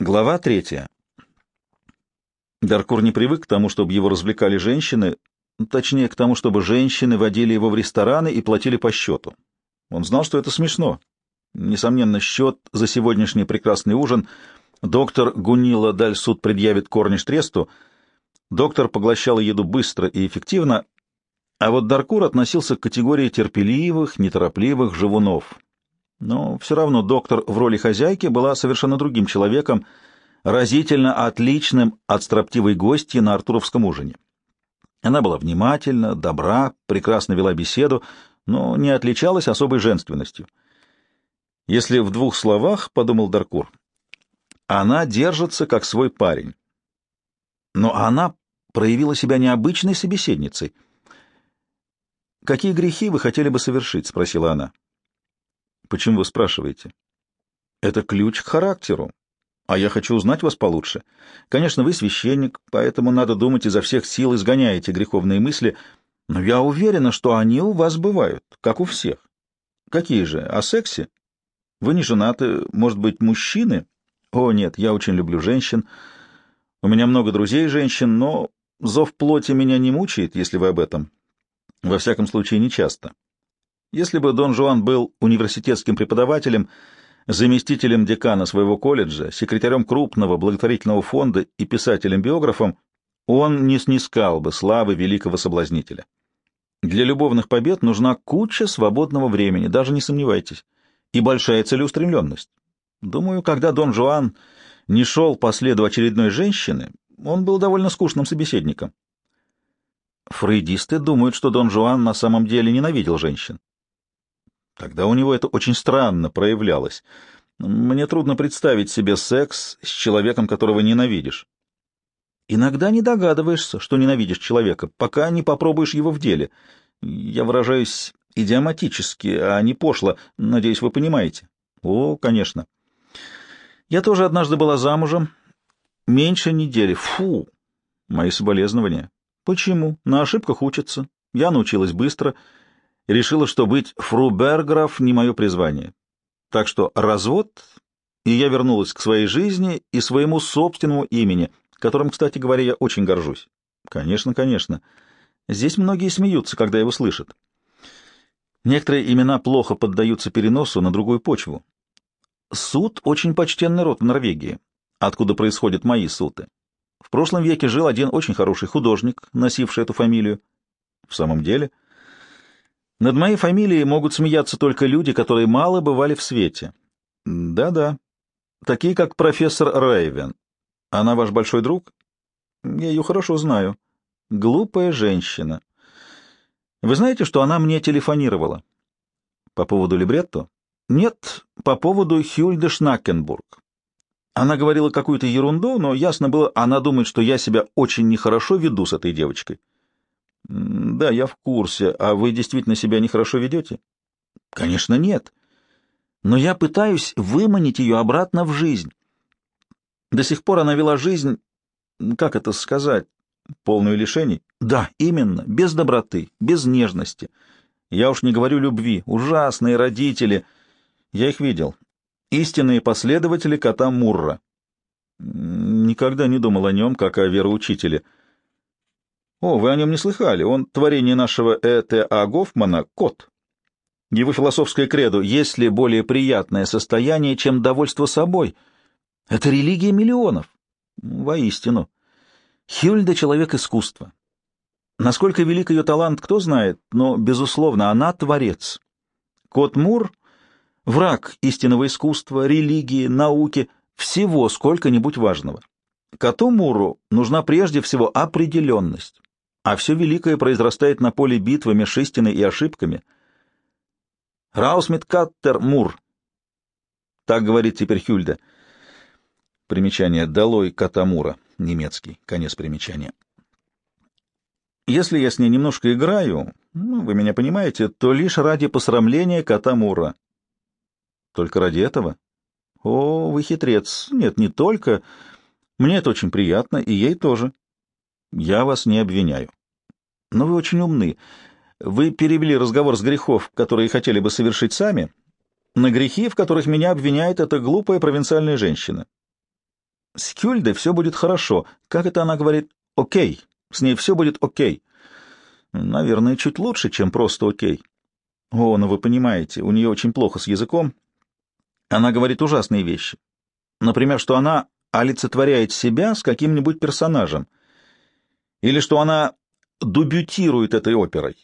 Глава третья. Даркур не привык к тому, чтобы его развлекали женщины, точнее, к тому, чтобы женщины водили его в рестораны и платили по счету. Он знал, что это смешно. Несомненно, счет за сегодняшний прекрасный ужин доктор Гунила Дальсуд предъявит Корниш Тресту. Доктор поглощал еду быстро и эффективно, а вот Даркур относился к категории терпеливых, неторопливых живунов. Но все равно доктор в роли хозяйки была совершенно другим человеком, разительно отличным от строптивой гости на артуровском ужине. Она была внимательна, добра, прекрасно вела беседу, но не отличалась особой женственностью. Если в двух словах, — подумал Даркур, — она держится как свой парень. Но она проявила себя необычной собеседницей. «Какие грехи вы хотели бы совершить?» — спросила она. Почему вы спрашиваете? Это ключ к характеру. А я хочу узнать вас получше. Конечно, вы священник, поэтому надо думать изо всех сил изгоняете греховные мысли, но я уверена, что они у вас бывают, как у всех. Какие же? О сексе? Вы не женаты, может быть, мужчины? О, нет, я очень люблю женщин. У меня много друзей женщин, но зов плоти меня не мучает, если вы об этом. Во всяком случае, не часто. Если бы Дон Жуан был университетским преподавателем, заместителем декана своего колледжа, секретарем крупного благотворительного фонда и писателем-биографом, он не снискал бы славы великого соблазнителя. Для любовных побед нужна куча свободного времени, даже не сомневайтесь, и большая целеустремленность. Думаю, когда Дон Жуан не шел по следу очередной женщины, он был довольно скучным собеседником. Фрейдисты думают, что Дон Жуан на самом деле ненавидел женщин. Тогда у него это очень странно проявлялось. Мне трудно представить себе секс с человеком, которого ненавидишь. Иногда не догадываешься, что ненавидишь человека, пока не попробуешь его в деле. Я выражаюсь идиоматически, а не пошло. Надеюсь, вы понимаете. О, конечно. Я тоже однажды была замужем. Меньше недели. Фу! Мои соболезнования. Почему? На ошибках учатся. Я научилась быстро — решила, что быть фруберграф не мое призвание. Так что развод, и я вернулась к своей жизни и своему собственному имени, которым, кстати говоря, я очень горжусь. Конечно, конечно. Здесь многие смеются, когда его слышат. Некоторые имена плохо поддаются переносу на другую почву. Суд — очень почтенный род в Норвегии, откуда происходят мои суты. В прошлом веке жил один очень хороший художник, носивший эту фамилию. В самом деле — над моей фамилией могут смеяться только люди, которые мало бывали в свете. Да-да, такие как профессор Рейвен. Она ваш большой друг? Я ее хорошо знаю. Глупая женщина. Вы знаете, что она мне телефонировала? По поводу либретто? Нет, по поводу Хюльды Шнакенбург. Она говорила какую-то ерунду, но ясно было, она думает, что я себя очень нехорошо веду с этой девочкой. Да, я в курсе. А вы действительно себя нехорошо ведете? Конечно, нет. Но я пытаюсь выманить ее обратно в жизнь. До сих пор она вела жизнь, как это сказать, полную лишений? Да, именно, без доброты, без нежности. Я уж не говорю любви. Ужасные родители. Я их видел. Истинные последователи кота Мурра. Никогда не думал о нем, как о вероучителе. О, вы о нем не слыхали. Он творение нашего Э.Т.А. Гофмана «Кот». Его философское кредо «Есть ли более приятное состояние, чем довольство собой?» Это религия миллионов. Воистину. Хюльда — человек искусства. Насколько велик ее талант, кто знает, но, безусловно, она творец. Кот Мур — враг истинного искусства, религии, науки, всего сколько-нибудь важного. Коту Муру нужна прежде всего определенность а все великое произрастает на поле битвы меж истиной и ошибками. Раусмит Каттер Мур. Так говорит теперь Хюльда. Примечание «Долой Катамура», немецкий, конец примечания. Если я с ней немножко играю, ну, вы меня понимаете, то лишь ради посрамления Катамура. Только ради этого? О, вы хитрец. Нет, не только. Мне это очень приятно, и ей тоже. Я вас не обвиняю. Но вы очень умны. Вы перевели разговор с грехов, которые хотели бы совершить сами, на грехи, в которых меня обвиняет эта глупая провинциальная женщина. С Кюльдой все будет хорошо. Как это она говорит? Окей. С ней все будет окей. Наверное, чуть лучше, чем просто окей. О, ну вы понимаете, у нее очень плохо с языком. Она говорит ужасные вещи. Например, что она олицетворяет себя с каким-нибудь персонажем. Или что она дебютирует этой оперой.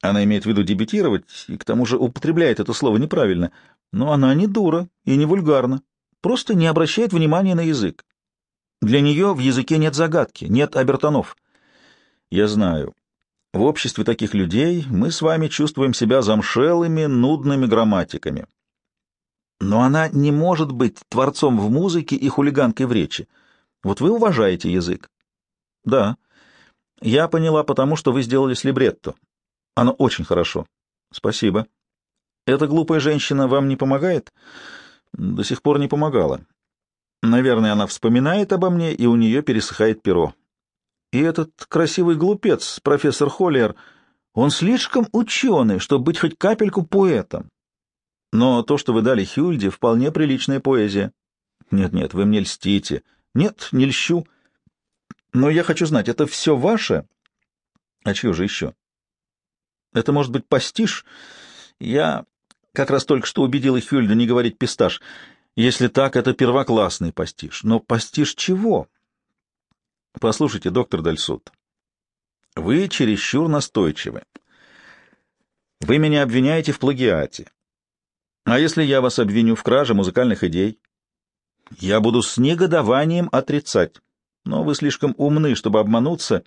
Она имеет в виду дебютировать, и к тому же употребляет это слово неправильно. Но она не дура и не вульгарна, просто не обращает внимания на язык. Для нее в языке нет загадки, нет обертонов. Я знаю. В обществе таких людей мы с вами чувствуем себя замшелыми, нудными грамматиками. Но она не может быть творцом в музыке и хулиганкой в речи. Вот вы уважаете язык. Да. Я поняла, потому что вы сделали с либретто. Оно очень хорошо. Спасибо. Эта глупая женщина вам не помогает? До сих пор не помогала. Наверное, она вспоминает обо мне, и у нее пересыхает перо. И этот красивый глупец, профессор Холлер, он слишком ученый, чтобы быть хоть капельку поэтом. Но то, что вы дали Хюльде, вполне приличная поэзия. Нет-нет, вы мне льстите. Нет, не льщу. Но я хочу знать, это все ваше? А чье же еще? Это может быть пастиш? Я как раз только что убедила Хюльду не говорить пистаж. Если так, это первоклассный пастиш. Но пастиш чего? Послушайте, доктор Дальсуд, вы чересчур настойчивы. Вы меня обвиняете в плагиате. А если я вас обвиню в краже музыкальных идей? Я буду с негодованием отрицать. Но вы слишком умны, чтобы обмануться,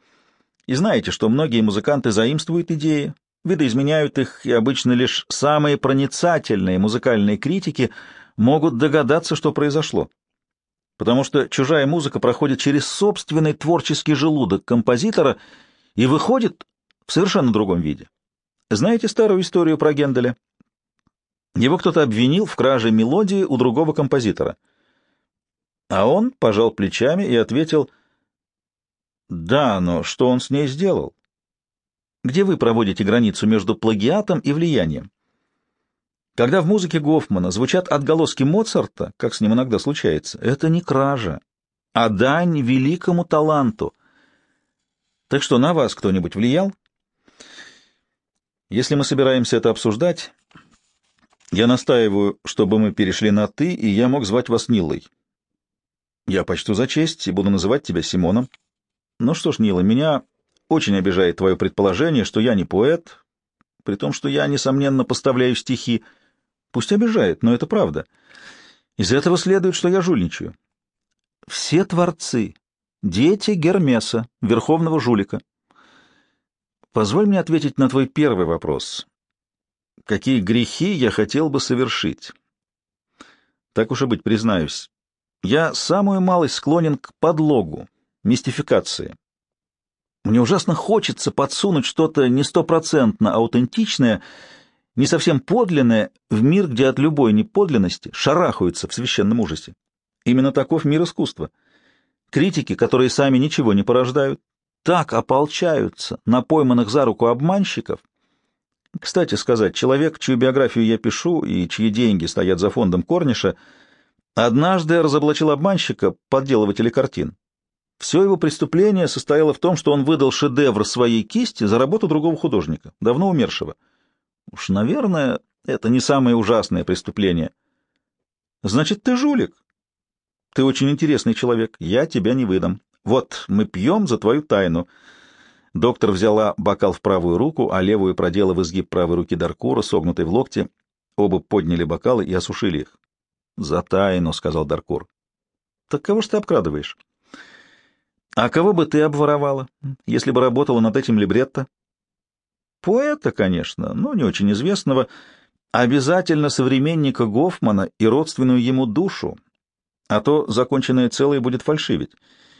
и знаете, что многие музыканты заимствуют идеи, видоизменяют их, и обычно лишь самые проницательные музыкальные критики могут догадаться, что произошло потому что чужая музыка проходит через собственный творческий желудок композитора и выходит в совершенно другом виде. Знаете старую историю про Генделя? Его кто-то обвинил в краже мелодии у другого композитора. А он пожал плечами и ответил, «Да, но что он с ней сделал? Где вы проводите границу между плагиатом и влиянием? Когда в музыке Гофмана звучат отголоски Моцарта, как с ним иногда случается, это не кража, а дань великому таланту. Так что на вас кто-нибудь влиял? Если мы собираемся это обсуждать, я настаиваю, чтобы мы перешли на «ты», и я мог звать вас Нилой. Я почту за честь и буду называть тебя Симоном. Ну что ж, Нила, меня очень обижает твое предположение, что я не поэт, при том, что я, несомненно, поставляю стихи, — Пусть обижает, но это правда. Из этого следует, что я жульничаю. Все творцы — дети Гермеса, верховного жулика. Позволь мне ответить на твой первый вопрос. Какие грехи я хотел бы совершить? Так уж и быть, признаюсь. Я самую малость склонен к подлогу, мистификации. Мне ужасно хочется подсунуть что-то не стопроцентно аутентичное — не совсем подлинное, в мир, где от любой неподлинности шарахаются в священном ужасе. Именно таков мир искусства. Критики, которые сами ничего не порождают, так ополчаются на пойманных за руку обманщиков. Кстати сказать, человек, чью биографию я пишу и чьи деньги стоят за фондом Корниша, однажды разоблачил обманщика, подделывателя картин. Все его преступление состояло в том, что он выдал шедевр своей кисти за работу другого художника, давно умершего. Уж, наверное, это не самое ужасное преступление. Значит, ты жулик. Ты очень интересный человек. Я тебя не выдам. Вот, мы пьем за твою тайну. Доктор взяла бокал в правую руку, а левую продела в изгиб правой руки Даркура, согнутой в локте. Оба подняли бокалы и осушили их. — За тайну, — сказал Даркур. — Так кого ж ты обкрадываешь? — А кого бы ты обворовала, если бы работала над этим либретто? Поэта, конечно, но не очень известного, обязательно современника Гофмана и родственную ему душу, а то законченное целое будет фальшивить.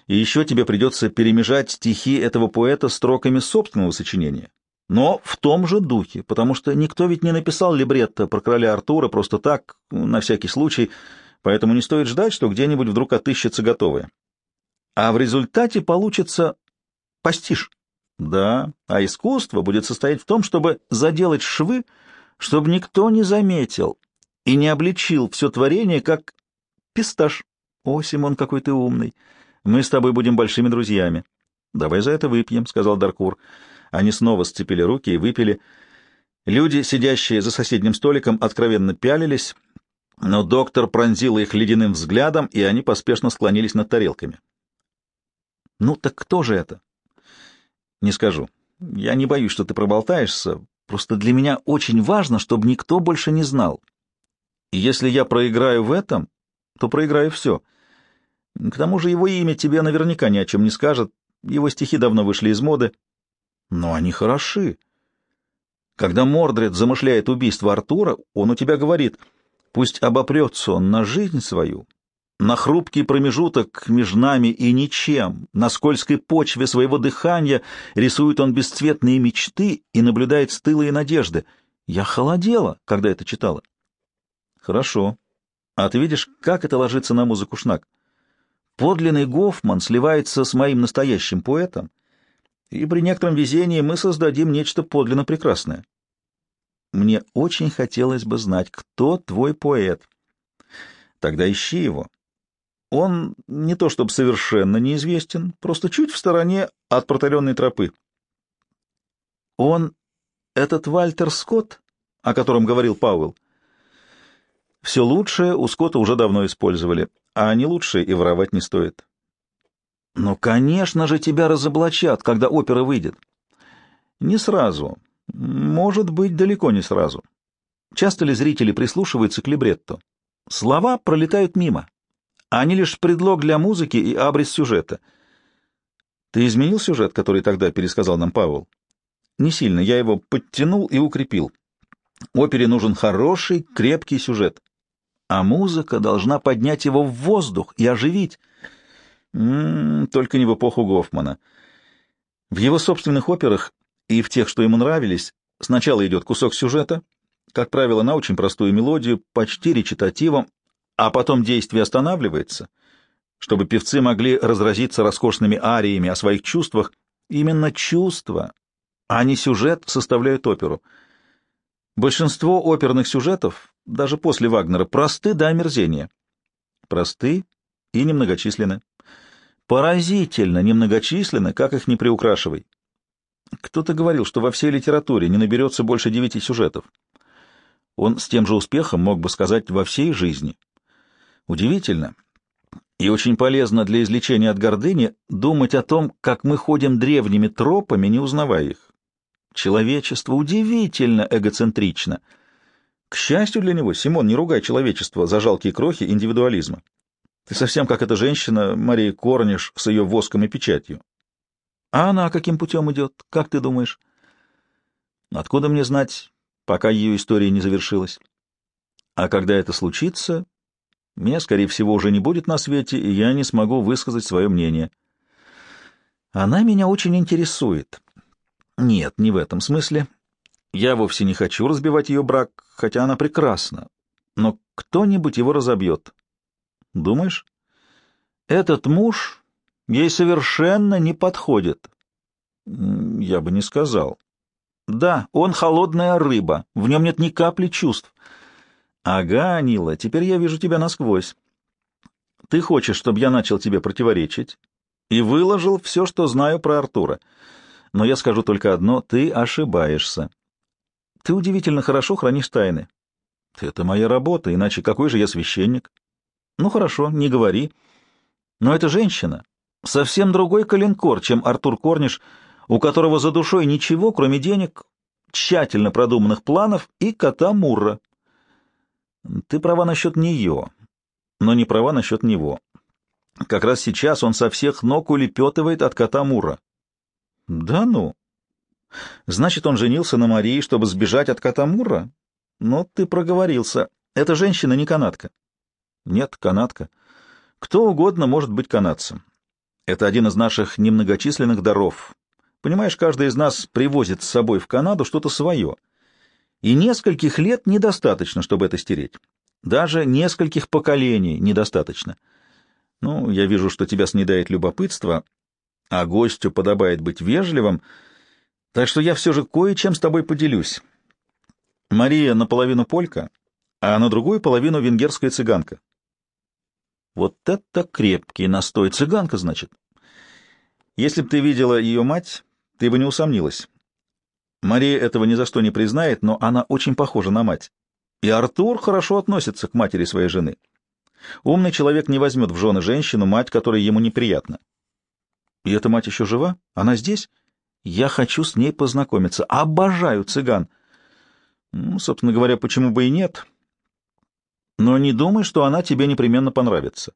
И еще тебе придется перемежать стихи этого поэта строками собственного сочинения. Но в том же духе, потому что никто ведь не написал либретто про короля Артура просто так, на всякий случай, поэтому не стоит ждать, что где-нибудь вдруг отыщется готовое. А в результате получится пастиш. Да, а искусство будет состоять в том, чтобы заделать швы, чтобы никто не заметил и не обличил все творение как пистаж. О, Симон, какой ты умный. Мы с тобой будем большими друзьями. Давай за это выпьем, — сказал Даркур. Они снова сцепили руки и выпили. Люди, сидящие за соседним столиком, откровенно пялились, но доктор пронзил их ледяным взглядом, и они поспешно склонились над тарелками. «Ну так кто же это?» «Не скажу. Я не боюсь, что ты проболтаешься. Просто для меня очень важно, чтобы никто больше не знал. И если я проиграю в этом, то проиграю все. К тому же его имя тебе наверняка ни о чем не скажет. Его стихи давно вышли из моды. Но они хороши. Когда Мордред замышляет убийство Артура, он у тебя говорит, пусть обопрется он на жизнь свою, на хрупкий промежуток между нами и ничем, на скользкой почве своего дыхания рисует он бесцветные мечты и наблюдает стылые надежды. Я холодела, когда это читала. Хорошо. А ты видишь, как это ложится на музыку Шнак? Подлинный Гофман сливается с моим настоящим поэтом, и при некотором везении мы создадим нечто подлинно прекрасное. Мне очень хотелось бы знать, кто твой поэт. Тогда ищи его. Он не то чтобы совершенно неизвестен, просто чуть в стороне от проталенной тропы. Он этот Вальтер Скотт, о котором говорил Пауэлл. Все лучшее у Скотта уже давно использовали, а не лучшее и воровать не стоит. Но, конечно же, тебя разоблачат, когда опера выйдет. Не сразу. Может быть, далеко не сразу. Часто ли зрители прислушиваются к либретто? Слова пролетают мимо. Они лишь предлог для музыки и абрис сюжета. Ты изменил сюжет, который тогда пересказал нам Павел? Не сильно, я его подтянул и укрепил. Опере нужен хороший, крепкий сюжет. А музыка должна поднять его в воздух и оживить. М -м, только не в эпоху Гофмана. В его собственных операх и в тех, что ему нравились, сначала идет кусок сюжета, как правило, на очень простую мелодию, почти речитативом, а потом действие останавливается, чтобы певцы могли разразиться роскошными ариями о своих чувствах. Именно чувства, а не сюжет, составляют оперу. Большинство оперных сюжетов, даже после Вагнера, просты до омерзения. Просты и немногочисленны. Поразительно немногочисленны, как их не приукрашивай. Кто-то говорил, что во всей литературе не наберется больше девяти сюжетов. Он с тем же успехом мог бы сказать «во всей жизни». Удивительно и очень полезно для излечения от гордыни думать о том, как мы ходим древними тропами, не узнавая их. Человечество удивительно эгоцентрично. К счастью для него, Симон, не ругай человечество за жалкие крохи индивидуализма. Ты совсем как эта женщина Мария Корниш с ее воском и печатью. А она каким путем идет, как ты думаешь? Откуда мне знать, пока ее история не завершилась? А когда это случится, меня, скорее всего, уже не будет на свете, и я не смогу высказать свое мнение. Она меня очень интересует. Нет, не в этом смысле. Я вовсе не хочу разбивать ее брак, хотя она прекрасна. Но кто-нибудь его разобьет. Думаешь? Этот муж ей совершенно не подходит. Я бы не сказал. Да, он холодная рыба, в нем нет ни капли чувств. Ага, Анила, теперь я вижу тебя насквозь. Ты хочешь, чтобы я начал тебе противоречить и выложил все, что знаю про Артура. Но я скажу только одно — ты ошибаешься. Ты удивительно хорошо хранишь тайны. Это моя работа, иначе какой же я священник? Ну хорошо, не говори. Но эта женщина совсем другой коленкор, чем Артур Корниш, у которого за душой ничего, кроме денег, тщательно продуманных планов и кота Мурра. Ты права насчет нее, но не права насчет него. Как раз сейчас он со всех ног улепетывает от кота Мура. Да ну? Значит, он женился на Марии, чтобы сбежать от кота Мура? Но ты проговорился. Эта женщина не канатка. Нет, канатка. Кто угодно может быть канадцем. Это один из наших немногочисленных даров. Понимаешь, каждый из нас привозит с собой в Канаду что-то свое — и нескольких лет недостаточно, чтобы это стереть. Даже нескольких поколений недостаточно. Ну, я вижу, что тебя снедает любопытство, а гостю подобает быть вежливым, так что я все же кое-чем с тобой поделюсь. Мария наполовину полька, а на другую половину венгерская цыганка. Вот это крепкий настой. Цыганка, значит. Если бы ты видела ее мать, ты бы не усомнилась. Мария этого ни за что не признает, но она очень похожа на мать. И Артур хорошо относится к матери своей жены. Умный человек не возьмет в жены женщину, мать которой ему неприятна. И эта мать еще жива? Она здесь? Я хочу с ней познакомиться. Обожаю цыган. Ну, собственно говоря, почему бы и нет? Но не думай, что она тебе непременно понравится.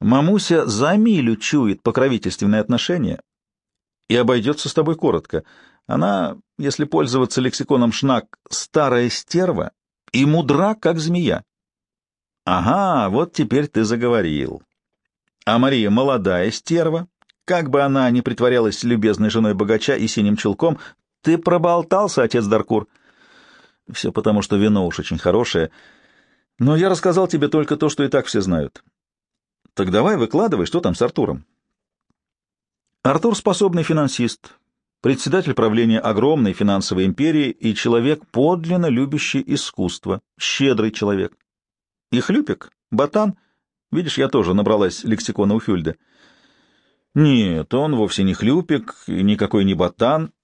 Мамуся за милю чует покровительственные отношения и обойдется с тобой коротко. Она, если пользоваться лексиконом шнак, старая стерва и мудра, как змея. Ага, вот теперь ты заговорил. А Мария молодая стерва, как бы она ни притворялась любезной женой богача и синим чулком, ты проболтался, отец Даркур. Все потому, что вино уж очень хорошее. Но я рассказал тебе только то, что и так все знают. Так давай выкладывай, что там с Артуром. Артур — способный финансист, председатель правления огромной финансовой империи и человек, подлинно любящий искусство, щедрый человек. И хлюпик, ботан, видишь, я тоже набралась лексикона у Фюльда — нет, он вовсе не хлюпик, никакой не ботан,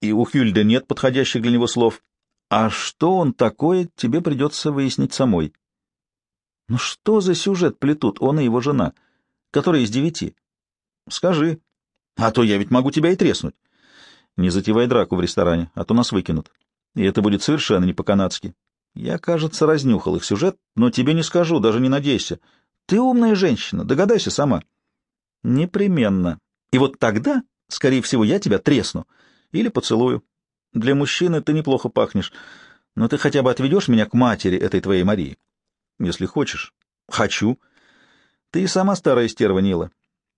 и у Хюльда нет подходящих для него слов. А что он такое, тебе придется выяснить самой. Ну что за сюжет плетут он и его жена, которая из девяти? Скажи, а то я ведь могу тебя и треснуть. Не затевай драку в ресторане, а то нас выкинут. И это будет совершенно не по-канадски. Я, кажется, разнюхал их сюжет, но тебе не скажу, даже не надейся. Ты умная женщина, догадайся сама. Непременно. И вот тогда, скорее всего, я тебя тресну или поцелую. Для мужчины ты неплохо пахнешь, но ты хотя бы отведешь меня к матери этой твоей Марии. Если хочешь. Хочу. Ты и сама старая стерва, Нила.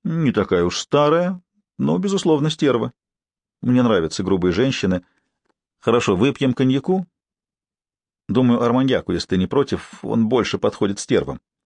Не такая уж старая, но, безусловно, стерва. Мне нравятся грубые женщины. Хорошо, выпьем коньяку? Думаю, арманьяку, если ты не против, он больше подходит стервам.